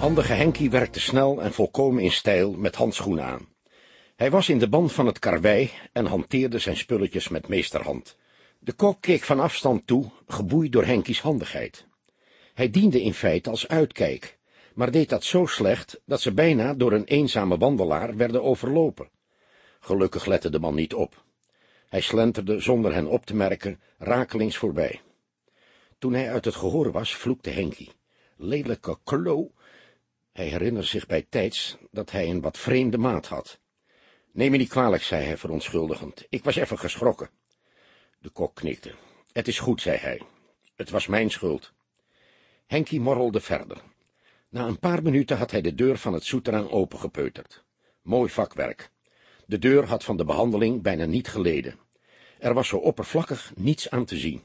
Handige Henkie werkte snel en volkomen in stijl met handschoenen aan. Hij was in de band van het karwei en hanteerde zijn spulletjes met meesterhand. De kok keek van afstand toe, geboeid door Henkies handigheid. Hij diende in feite als uitkijk, maar deed dat zo slecht, dat ze bijna door een eenzame wandelaar werden overlopen. Gelukkig lette de man niet op. Hij slenterde, zonder hen op te merken, rakelings voorbij. Toen hij uit het gehoor was, vloekte Henkie. Lelijke klo! Hij herinnerde zich bij tijds dat hij een wat vreemde maat had. Neem me niet kwalijk, zei hij verontschuldigend. Ik was even geschrokken. De kok knikte. Het is goed, zei hij. Het was mijn schuld. Henkie morrelde verder. Na een paar minuten had hij de deur van het souterrain opengepeuterd. Mooi vakwerk. De deur had van de behandeling bijna niet geleden. Er was zo oppervlakkig niets aan te zien.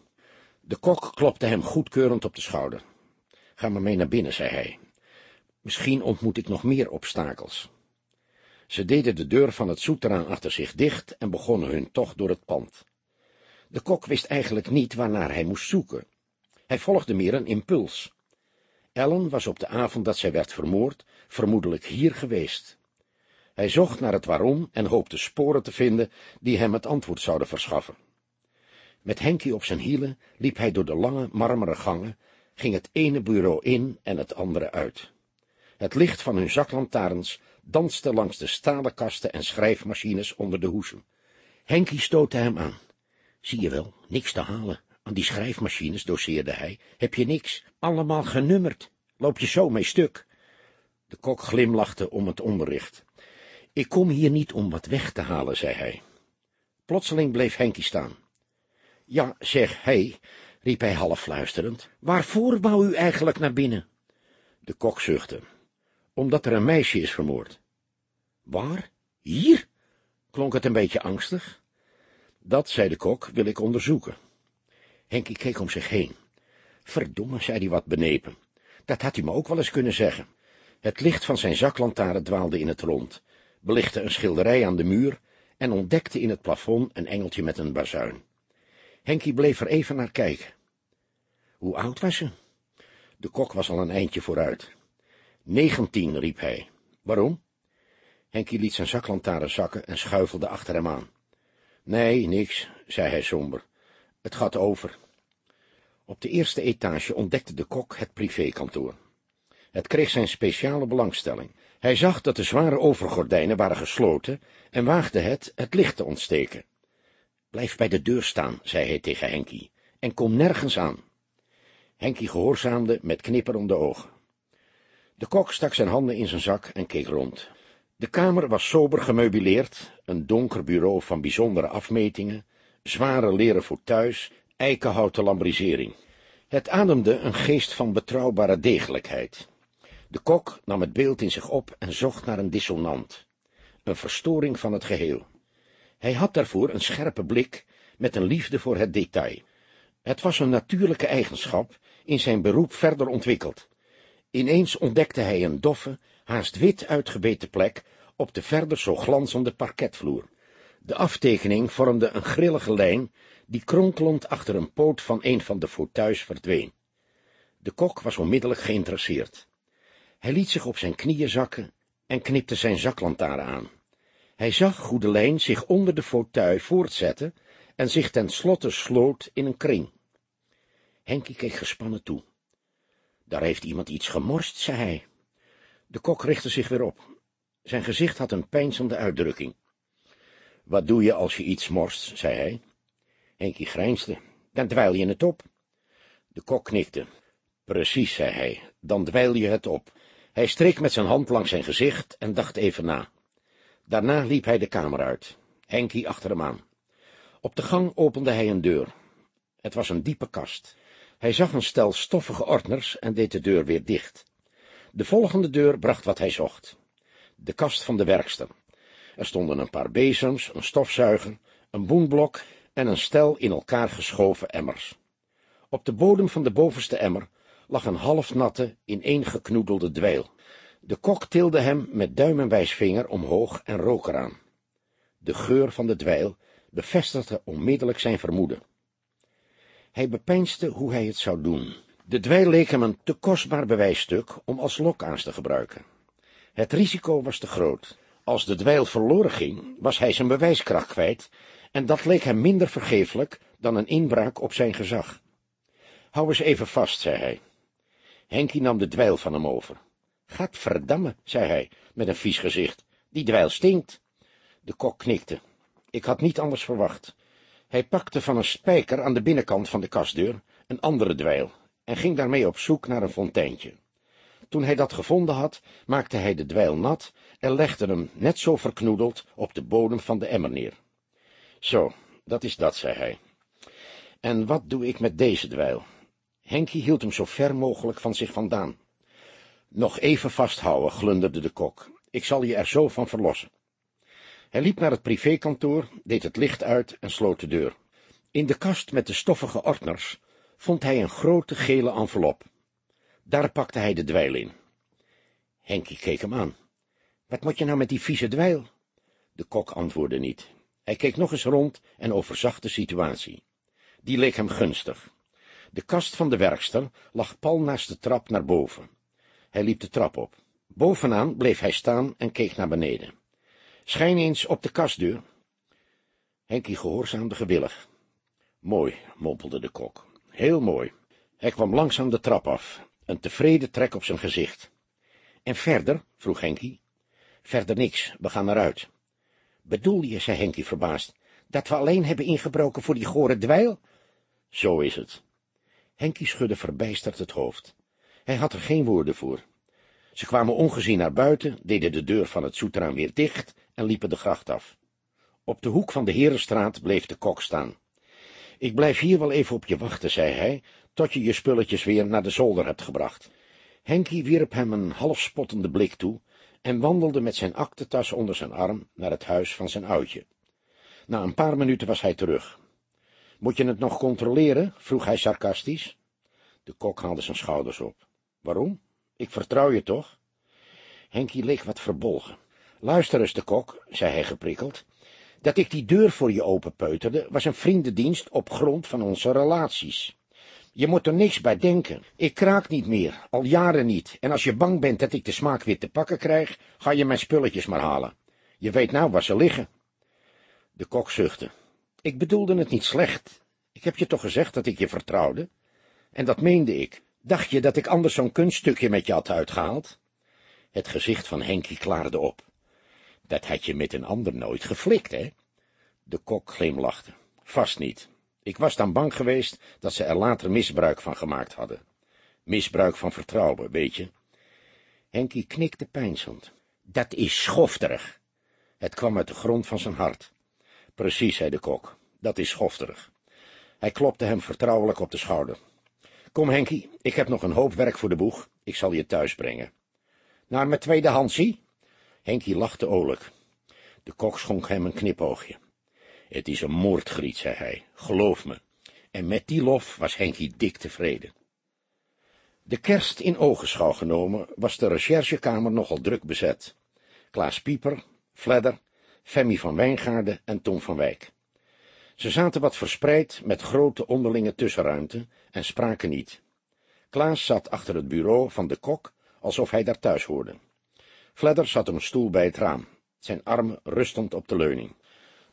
De kok klopte hem goedkeurend op de schouder. Ga maar mee naar binnen, zei hij. Misschien ontmoet ik nog meer obstakels. Ze deden de deur van het souterrain achter zich dicht en begonnen hun tocht door het pand. De kok wist eigenlijk niet waarnaar hij moest zoeken. Hij volgde meer een impuls. Ellen was op de avond dat zij werd vermoord, vermoedelijk hier geweest. Hij zocht naar het waarom en hoopte sporen te vinden die hem het antwoord zouden verschaffen. Met Henkie op zijn hielen liep hij door de lange, marmeren gangen, ging het ene bureau in en het andere uit. Het licht van hun zaklantaarns danste langs de stalen kasten en schrijfmachines onder de hoezen. Henkie stootte hem aan. Zie je wel, niks te halen. Aan die schrijfmachines, doseerde hij, heb je niks, allemaal genummerd. Loop je zo mee stuk? De kok glimlachte om het onderricht. Ik kom hier niet om wat weg te halen, zei hij. Plotseling bleef Henkie staan. Ja, zeg, hij, riep hij half fluisterend, waarvoor wou u eigenlijk naar binnen? De kok zuchtte, omdat er een meisje is vermoord. Waar? Hier? klonk het een beetje angstig. Dat, zei de kok, wil ik onderzoeken. Henkie keek om zich heen. Verdomme, zei hij wat benepen. Dat had u me ook wel eens kunnen zeggen. Het licht van zijn zaklantaarn dwaalde in het rond, belichtte een schilderij aan de muur en ontdekte in het plafond een engeltje met een bazuin. Henkie bleef er even naar kijken. Hoe oud was ze? De kok was al een eindje vooruit. Negentien, riep hij. Waarom? Henkie liet zijn zaklantaarn zakken en schuifelde achter hem aan. Nee, niks, zei hij somber. Het gaat over. Op de eerste etage ontdekte de kok het privékantoor. Het kreeg zijn speciale belangstelling. Hij zag dat de zware overgordijnen waren gesloten en waagde het het licht te ontsteken. Blijf bij de deur staan, zei hij tegen Henkie, en kom nergens aan. Henkie gehoorzaamde met knipperende ogen. De kok stak zijn handen in zijn zak en keek rond. De kamer was sober gemeubileerd, een donker bureau van bijzondere afmetingen, zware leren fauteuils, eikenhouten lambrisering. Het ademde een geest van betrouwbare degelijkheid. De kok nam het beeld in zich op en zocht naar een dissonant, een verstoring van het geheel. Hij had daarvoor een scherpe blik met een liefde voor het detail. Het was een natuurlijke eigenschap, in zijn beroep verder ontwikkeld. Ineens ontdekte hij een doffe, haast wit uitgebeten plek op de verder zo glanzende parketvloer. De aftekening vormde een grillige lijn, die kronkelend achter een poot van een van de fauteuils verdween. De kok was onmiddellijk geïnteresseerd. Hij liet zich op zijn knieën zakken en knipte zijn zaklantaarn aan. Hij zag hoe de lijn zich onder de fauteuil voortzette en zich ten slotte sloot in een kring. Henkie keek gespannen toe. Daar heeft iemand iets gemorst, zei hij. De kok richtte zich weer op. Zijn gezicht had een peinzende uitdrukking. Wat doe je als je iets morst, zei hij. Henkie grijnsde. Dan dweil je het op. De kok knikte. Precies, zei hij, dan dweil je het op. Hij streek met zijn hand langs zijn gezicht en dacht even na. Daarna liep hij de kamer uit, Henkie achter hem aan. Op de gang opende hij een deur. Het was een diepe kast. Hij zag een stel stoffige ordners en deed de deur weer dicht. De volgende deur bracht wat hij zocht. De kast van de werkster. Er stonden een paar bezems, een stofzuiger, een boenblok en een stel in elkaar geschoven emmers. Op de bodem van de bovenste emmer lag een halfnatte, ineengeknoedelde dweil. De kok tilde hem met duim en wijsvinger omhoog en rook eraan. De geur van de dweil bevestigde onmiddellijk zijn vermoeden. Hij bepeinsde hoe hij het zou doen. De dweil leek hem een te kostbaar bewijsstuk om als lokaans te gebruiken. Het risico was te groot. Als de dweil verloren ging, was hij zijn bewijskracht kwijt, en dat leek hem minder vergeeflijk dan een inbraak op zijn gezag. Hou eens even vast, zei hij. Henkie nam de dweil van hem over. Gadverdamme, zei hij, met een vies gezicht, die dweil stinkt. De kok knikte. Ik had niet anders verwacht. Hij pakte van een spijker aan de binnenkant van de kastdeur een andere dweil en ging daarmee op zoek naar een fonteintje. Toen hij dat gevonden had, maakte hij de dweil nat en legde hem, net zo verknoedeld, op de bodem van de emmer neer. Zo, dat is dat, zei hij. En wat doe ik met deze dweil? Henkie hield hem zo ver mogelijk van zich vandaan. Nog even vasthouden, glunderde de kok. Ik zal je er zo van verlossen. Hij liep naar het privékantoor, deed het licht uit en sloot de deur. In de kast met de stoffige ordners vond hij een grote gele envelop. Daar pakte hij de dweil in. Henkie keek hem aan. Wat moet je nou met die vieze dweil? De kok antwoordde niet. Hij keek nog eens rond en overzag de situatie. Die leek hem gunstig. De kast van de werkster lag pal naast de trap naar boven. Hij liep de trap op. Bovenaan bleef hij staan en keek naar beneden. Schijn eens op de kastdeur. Henkie gehoorzaamde gewillig. Mooi, mompelde de kok. Heel mooi. Hij kwam langzaam de trap af, een tevreden trek op zijn gezicht. En verder? vroeg Henkie. Verder niks, we gaan eruit. Bedoel je, zei Henkie verbaasd, dat we alleen hebben ingebroken voor die gore dweil? Zo is het. Henkie schudde verbijsterd het hoofd. Hij had er geen woorden voor. Ze kwamen ongezien naar buiten, deden de deur van het soeteraan weer dicht en liepen de gracht af. Op de hoek van de Herenstraat bleef de kok staan. Ik blijf hier wel even op je wachten, zei hij, tot je je spulletjes weer naar de zolder hebt gebracht. Henkie wierp hem een half spottende blik toe en wandelde met zijn aktentas onder zijn arm naar het huis van zijn oudje. Na een paar minuten was hij terug. Moet je het nog controleren? vroeg hij sarcastisch. De kok haalde zijn schouders op. Waarom? Ik vertrouw je toch? Henkie leek wat verbolgen. Luister eens, de kok, zei hij geprikkeld. Dat ik die deur voor je openpeuterde, was een vriendendienst op grond van onze relaties. Je moet er niks bij denken. Ik kraak niet meer, al jaren niet, en als je bang bent dat ik de smaak weer te pakken krijg, ga je mijn spulletjes maar halen. Je weet nou waar ze liggen. De kok zuchtte. Ik bedoelde het niet slecht. Ik heb je toch gezegd dat ik je vertrouwde? En dat meende ik. Dacht je dat ik anders zo'n kunststukje met je had uitgehaald? Het gezicht van Henkie klaarde op. Dat had je met een ander nooit geflikt, hè? De kok glimlachte. Vast niet. Ik was dan bang geweest dat ze er later misbruik van gemaakt hadden. Misbruik van vertrouwen, weet je. Henkie knikte pijnzend. Dat is schofterig. Het kwam uit de grond van zijn hart. Precies, zei de kok. Dat is schofterig. Hij klopte hem vertrouwelijk op de schouder. Kom, Henkie, ik heb nog een hoop werk voor de boeg. Ik zal je thuis brengen. Naar mijn tweede Hansie? Henkie lachte oorlijk. De kok schonk hem een knipoogje. Het is een moordgriet, zei hij, geloof me. En met die lof was Henkie dik tevreden. De kerst in ogenschouw genomen was de recherchekamer nogal druk bezet. Klaas Pieper, Fledder, Femmy van Wijngaarden en Tom van Wijk. Ze zaten wat verspreid met grote onderlinge tussenruimte en spraken niet. Klaas zat achter het bureau van de kok, alsof hij daar thuis hoorde. Fledder zat op een stoel bij het raam, zijn armen rustend op de leuning.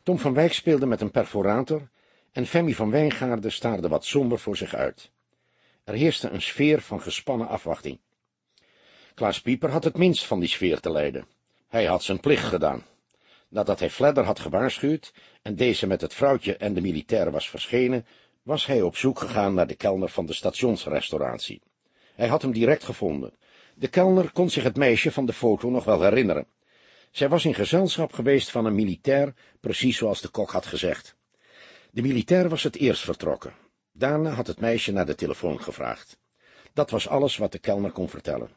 Tom van Wijk speelde met een perforator en Femmy van Wijngaarden staarde wat somber voor zich uit. Er heerste een sfeer van gespannen afwachting. Klaas Pieper had het minst van die sfeer te leiden. Hij had zijn plicht gedaan. Nadat hij Fledder had gewaarschuwd en deze met het vrouwtje en de militair was verschenen, was hij op zoek gegaan naar de kelner van de stationsrestauratie. Hij had hem direct gevonden. De kelner kon zich het meisje van de foto nog wel herinneren. Zij was in gezelschap geweest van een militair, precies zoals de kok had gezegd. De militair was het eerst vertrokken. Daarna had het meisje naar de telefoon gevraagd. Dat was alles wat de kelner kon vertellen.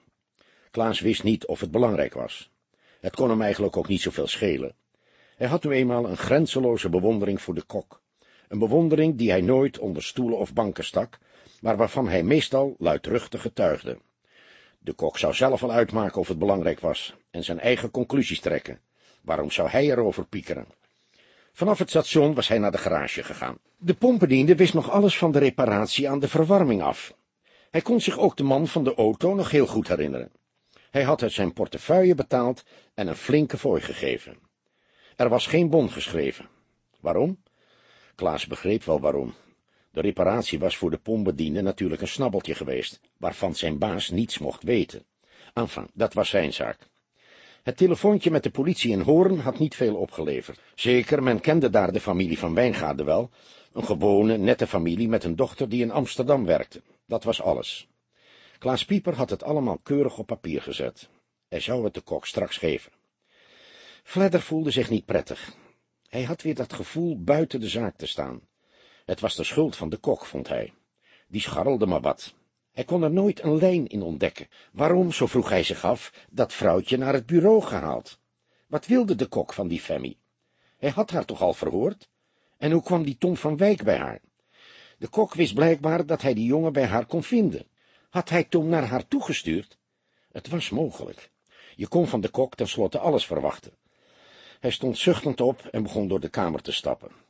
Klaas wist niet of het belangrijk was. Het kon hem eigenlijk ook niet zoveel schelen. Hij had nu eenmaal een grenzeloze bewondering voor de kok. Een bewondering die hij nooit onder stoelen of banken stak, maar waarvan hij meestal luidruchtig getuigde. De kok zou zelf wel uitmaken of het belangrijk was, en zijn eigen conclusies trekken. Waarom zou hij erover piekeren? Vanaf het station was hij naar de garage gegaan. De pompendiende wist nog alles van de reparatie aan de verwarming af. Hij kon zich ook de man van de auto nog heel goed herinneren. Hij had uit zijn portefeuille betaald en een flinke fooi gegeven. Er was geen bon geschreven. Waarom? Klaas begreep wel waarom. De reparatie was voor de pombediende natuurlijk een snabbeltje geweest, waarvan zijn baas niets mocht weten. Enfin, dat was zijn zaak. Het telefoontje met de politie in Hoorn had niet veel opgeleverd. Zeker, men kende daar de familie van Wijngaarde wel, een gewone, nette familie met een dochter die in Amsterdam werkte. Dat was alles. Klaas Pieper had het allemaal keurig op papier gezet. Hij zou het de kok straks geven. Fledder voelde zich niet prettig. Hij had weer dat gevoel buiten de zaak te staan. Het was de schuld van de kok, vond hij. Die scharrelde maar wat. Hij kon er nooit een lijn in ontdekken. Waarom, zo vroeg hij zich af, dat vrouwtje naar het bureau gehaald? Wat wilde de kok van die Femmie? Hij had haar toch al verhoord? En hoe kwam die Tom van Wijk bij haar? De kok wist blijkbaar dat hij die jongen bij haar kon vinden. Had hij Tom naar haar toegestuurd? Het was mogelijk. Je kon van de kok tenslotte alles verwachten. Hij stond zuchtend op en begon door de kamer te stappen.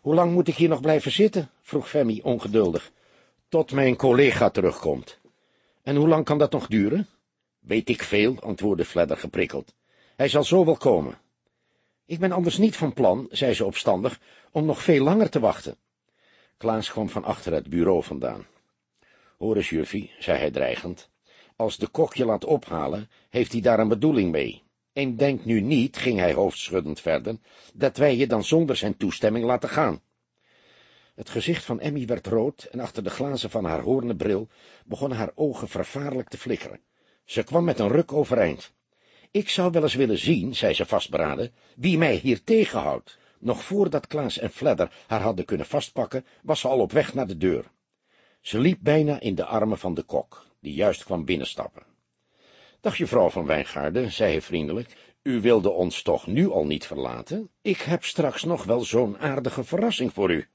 Hoe lang moet ik hier nog blijven zitten? vroeg Femi ongeduldig. Tot mijn collega terugkomt. En hoe lang kan dat nog duren? Weet ik veel, antwoordde Fledder geprikkeld. Hij zal zo wel komen. Ik ben anders niet van plan, zei ze opstandig, om nog veel langer te wachten. Klaas kwam van achter het bureau vandaan. Hoor eens, zei hij dreigend, als de kok je laat ophalen, heeft hij daar een bedoeling mee. En denk nu niet, ging hij hoofdschuddend verder, dat wij je dan zonder zijn toestemming laten gaan. Het gezicht van Emmy werd rood en achter de glazen van haar hoornen bril begonnen haar ogen vervaarlijk te flikkeren. Ze kwam met een ruk overeind. Ik zou wel eens willen zien, zei ze vastberaden, wie mij hier tegenhoudt. Nog voordat Klaas en Fledder haar hadden kunnen vastpakken, was ze al op weg naar de deur. Ze liep bijna in de armen van de kok, die juist kwam binnenstappen. Dag, juffrouw van Wijngaarden, zei hij vriendelijk, u wilde ons toch nu al niet verlaten? Ik heb straks nog wel zo'n aardige verrassing voor u.